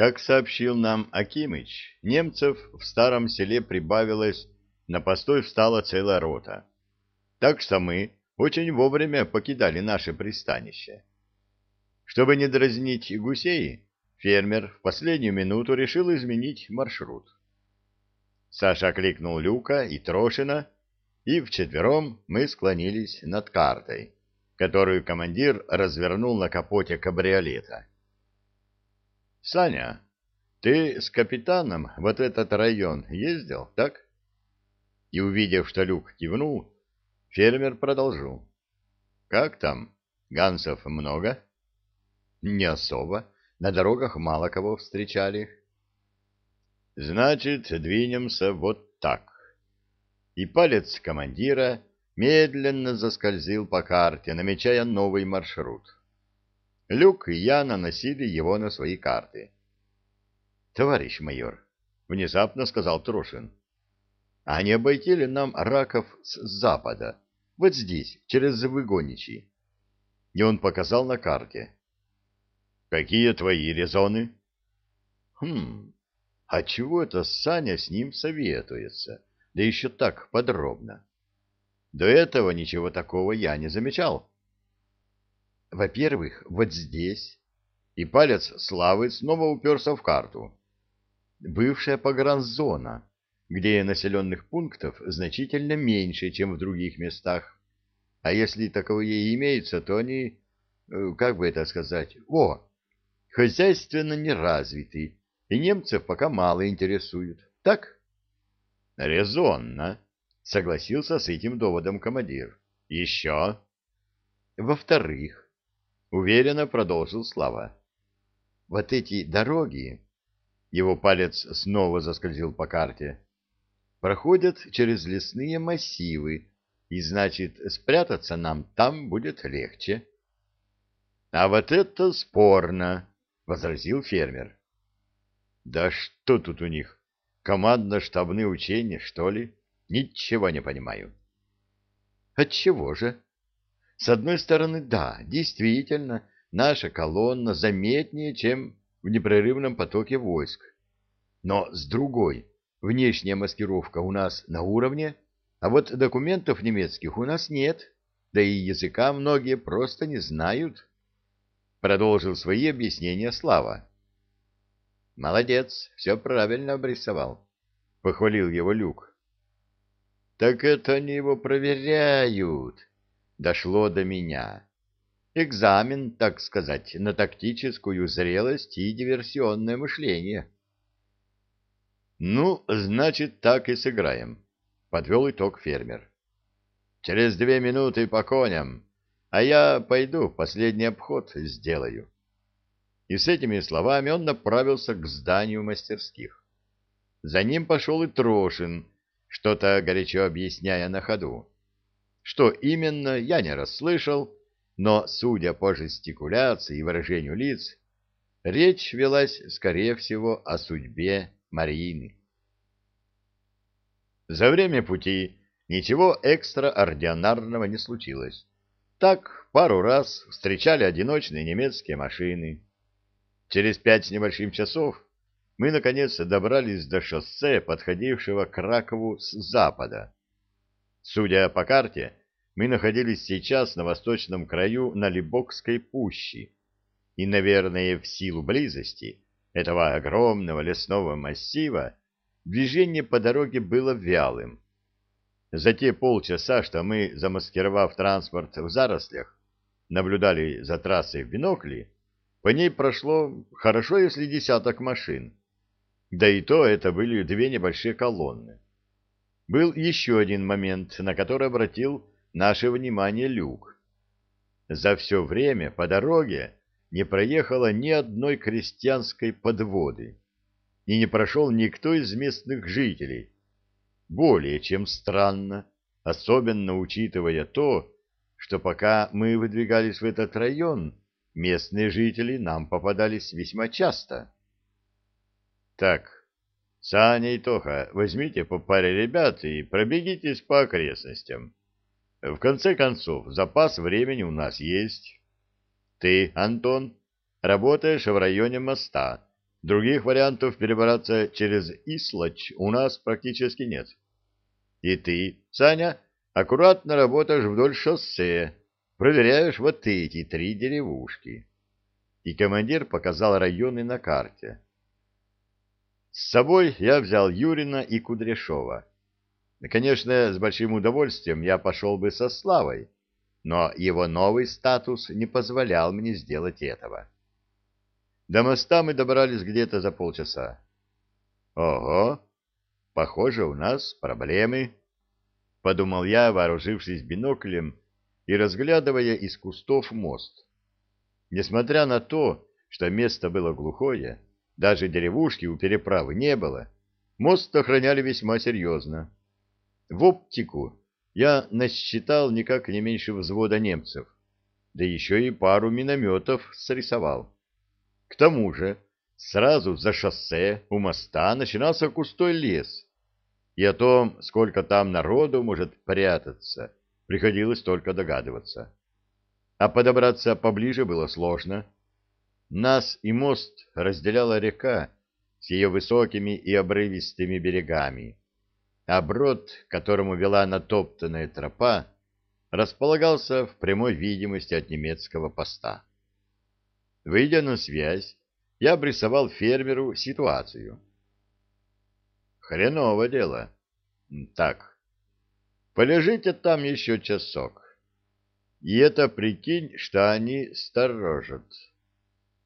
Как сообщил нам Акимыч, немцев в старом селе прибавилось, на постой встала целая рота. Так что мы очень вовремя покидали наше пристанище. Чтобы не дразнить гусей, фермер в последнюю минуту решил изменить маршрут. Саша окликнул Люка и Трошина, и вчетвером мы склонились над картой, которую командир развернул на капоте кабриолета. — Саня, ты с капитаном вот этот район ездил, так? И, увидев, что Люк кивнул, фермер продолжил. — Как там? Гансов много? — Не особо. На дорогах мало кого встречали. — Значит, двинемся вот так и палец командира медленно заскользил по карте, намечая новый маршрут. Люк и я наносили его на свои карты. — Товарищ майор, — внезапно сказал Трошин, — а не обойти ли нам раков с запада, вот здесь, через Выгоничи? И он показал на карте. — Какие твои резоны? — Хм, а чего это Саня с ним советуется? — да еще так подробно. До этого ничего такого я не замечал. Во-первых, вот здесь, и палец Славы снова уперся в карту. Бывшая погранзона, где населенных пунктов значительно меньше, чем в других местах. А если таковые имеются, то они, э, как бы это сказать, о, хозяйственно неразвиты, и немцев пока мало интересуют. Так? Резонно, согласился с этим доводом командир. Еще? Во-вторых, уверенно продолжил Слава. Вот эти дороги, его палец снова заскользил по карте, проходят через лесные массивы, и значит, спрятаться нам там будет легче. — А вот это спорно, — возразил фермер. — Да что тут у них? Командно-штабные учения, что ли? Ничего не понимаю. Отчего же? С одной стороны, да, действительно, наша колонна заметнее, чем в непрерывном потоке войск. Но с другой, внешняя маскировка у нас на уровне, а вот документов немецких у нас нет, да и языка многие просто не знают. Продолжил свои объяснения Слава. Молодец, все правильно обрисовал. Похвалил его Люк. Так это они его проверяют. Дошло до меня. Экзамен, так сказать, на тактическую зрелость и диверсионное мышление. Ну, значит, так и сыграем, подвел итог фермер. Через две минуты по коням, а я пойду последний обход сделаю и с этими словами он направился к зданию мастерских. За ним пошел и Трошин, что-то горячо объясняя на ходу. Что именно, я не расслышал, но, судя по жестикуляции и выражению лиц, речь велась, скорее всего, о судьбе Марины. За время пути ничего экстраординарного не случилось. Так пару раз встречали одиночные немецкие машины, Через пять с небольшим часов мы, наконец, добрались до шоссе, подходившего к Ракову с запада. Судя по карте, мы находились сейчас на восточном краю Налибокской пущи, и, наверное, в силу близости этого огромного лесного массива движение по дороге было вялым. За те полчаса, что мы, замаскировав транспорт в зарослях, наблюдали за трассой в бинокли, по ней прошло хорошо, если десяток машин. Да и то это были две небольшие колонны. Был еще один момент, на который обратил наше внимание Люк. За все время по дороге не проехало ни одной крестьянской подводы, и не прошел никто из местных жителей. Более чем странно, особенно учитывая то, что пока мы выдвигались в этот район, местные жители нам попадались весьма часто. Так, Саня и Тоха, возьмите по паре ребят и пробегитесь по окрестностям. В конце концов, запас времени у нас есть. Ты, Антон, работаешь в районе моста, Других вариантов перебраться через Ислач у нас практически нет. И ты, Саня, аккуратно работаешь вдоль шоссе, проверяешь вот эти три деревушки. И командир показал районы на карте. С собой я взял Юрина и Кудряшова. Конечно, с большим удовольствием я пошел бы со Славой, но его новый статус не позволял мне сделать этого. До моста мы добрались где-то за полчаса. Ого, похоже, у нас проблемы, — подумал я, вооружившись биноклем и разглядывая из кустов мост. Несмотря на то, что место было глухое, даже деревушки у переправы не было, мост охраняли весьма серьезно. В оптику я насчитал никак не меньше взвода немцев, да еще и пару минометов срисовал. К тому же сразу за шоссе у моста начинался густой лес, и о том, сколько там народу может прятаться, приходилось только догадываться. А подобраться поближе было сложно. Нас и мост разделяла река с ее высокими и обрывистыми берегами а брод, которому вела натоптанная тропа, располагался в прямой видимости от немецкого поста. Выйдя на связь, я обрисовал фермеру ситуацию. Хреново дело. Так, полежите там еще часок. И это прикинь, что они сторожат.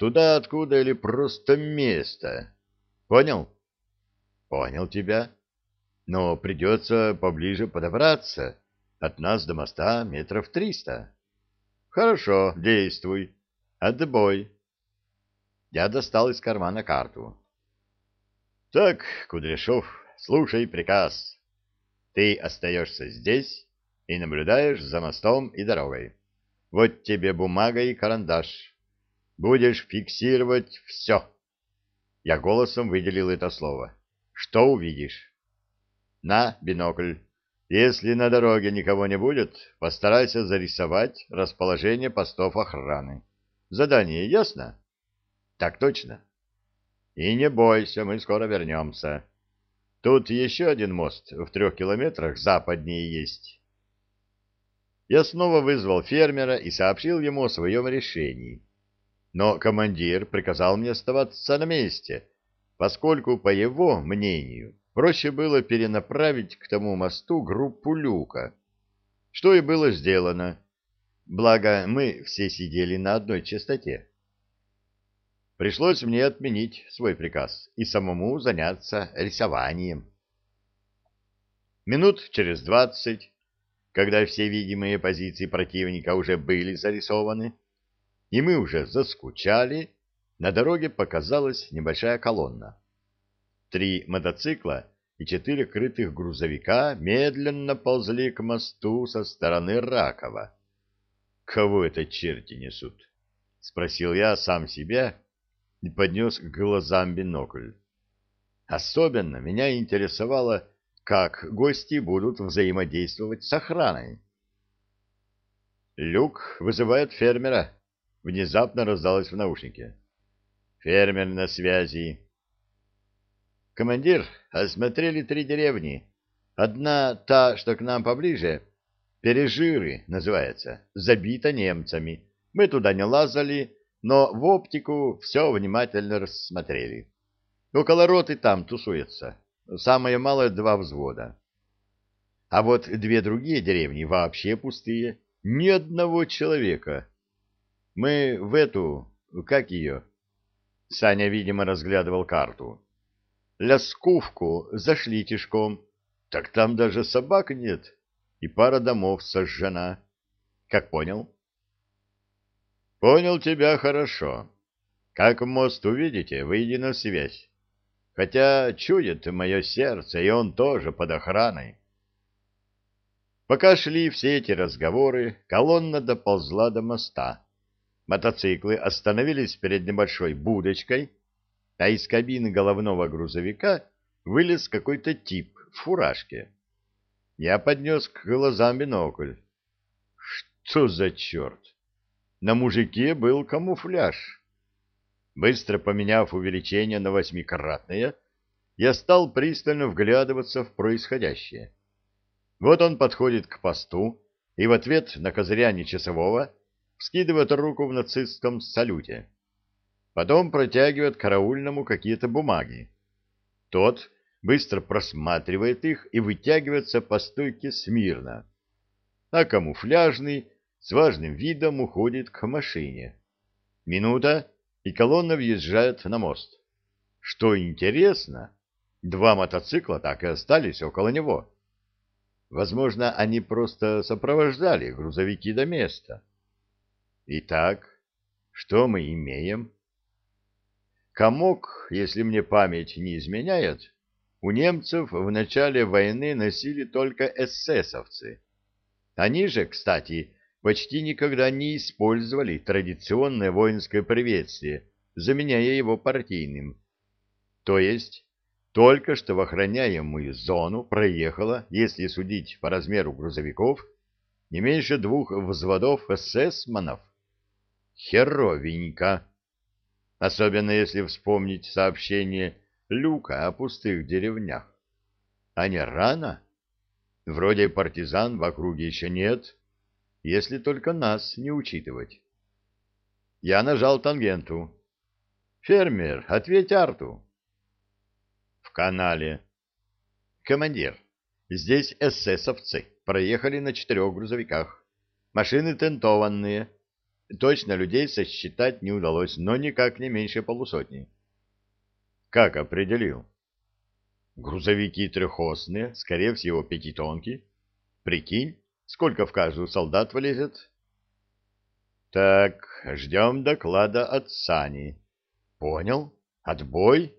Туда, откуда или просто место. Понял? Понял тебя но придется поближе подобраться. От нас до моста метров триста. Хорошо, действуй. Отбой. Я достал из кармана карту. Так, Кудряшов, слушай приказ. Ты остаешься здесь и наблюдаешь за мостом и дорогой. Вот тебе бумага и карандаш. Будешь фиксировать все. Я голосом выделил это слово. Что увидишь? На бинокль. Если на дороге никого не будет, постарайся зарисовать расположение постов охраны. Задание ясно? Так точно. И не бойся, мы скоро вернемся. Тут еще один мост в трех километрах западнее есть. Я снова вызвал фермера и сообщил ему о своем решении. Но командир приказал мне оставаться на месте, поскольку, по его мнению, проще было перенаправить к тому мосту группу люка, что и было сделано, благо мы все сидели на одной частоте. Пришлось мне отменить свой приказ и самому заняться рисованием. Минут через двадцать, когда все видимые позиции противника уже были зарисованы, и мы уже заскучали, на дороге показалась небольшая колонна. Три мотоцикла и четыре крытых грузовика медленно ползли к мосту со стороны Ракова. «Кого это черти несут?» — спросил я сам себя и поднес к глазам бинокль. Особенно меня интересовало, как гости будут взаимодействовать с охраной. «Люк вызывает фермера», — внезапно раздалось в наушнике. «Фермер на связи. Командир, осмотрели три деревни. Одна, та, что к нам поближе, Пережиры называется, забита немцами. Мы туда не лазали, но в оптику все внимательно рассмотрели. Около роты там тусуется, самое малое два взвода. А вот две другие деревни вообще пустые, ни одного человека. Мы в эту, как ее? Саня, видимо, разглядывал карту. Ляскувку зашли тишком, так там даже собак нет, и пара домов сожжена. Как понял? Понял тебя хорошо. Как мост увидите, выйди на связь. Хотя чует мое сердце, и он тоже под охраной. Пока шли все эти разговоры, колонна доползла до моста. Мотоциклы остановились перед небольшой будочкой, а из кабины головного грузовика вылез какой-то тип в фуражке. Я поднес к глазам бинокль. Что за черт? На мужике был камуфляж. Быстро поменяв увеличение на восьмикратное, я стал пристально вглядываться в происходящее. Вот он подходит к посту и в ответ на козыряние часового вскидывает руку в нацистском салюте. Потом протягивает караульному какие-то бумаги. Тот быстро просматривает их и вытягивается по стойке смирно. А камуфляжный с важным видом уходит к машине. Минута, и колонна въезжает на мост. Что интересно, два мотоцикла так и остались около него. Возможно, они просто сопровождали грузовики до места. Итак, что мы имеем? Комок, если мне память не изменяет, у немцев в начале войны носили только эсэсовцы. Они же, кстати, почти никогда не использовали традиционное воинское приветствие, заменяя его партийным. То есть, только что в охраняемую зону проехало, если судить по размеру грузовиков, не меньше двух взводов эсэсманов. Херовенько. Особенно если вспомнить сообщение Люка о пустых деревнях. А не рано? Вроде партизан в округе еще нет, если только нас не учитывать. Я нажал тангенту. «Фермер, ответь Арту». В канале. «Командир, здесь эсэсовцы проехали на четырех грузовиках. Машины тентованные. Точно людей сосчитать не удалось, но никак не меньше полусотни». «Как определил?» Грузовики трехосные, скорее всего, пятитонки. Прикинь, сколько в каждую солдат влезет? Так, ждем доклада от Сани. Понял? Отбой?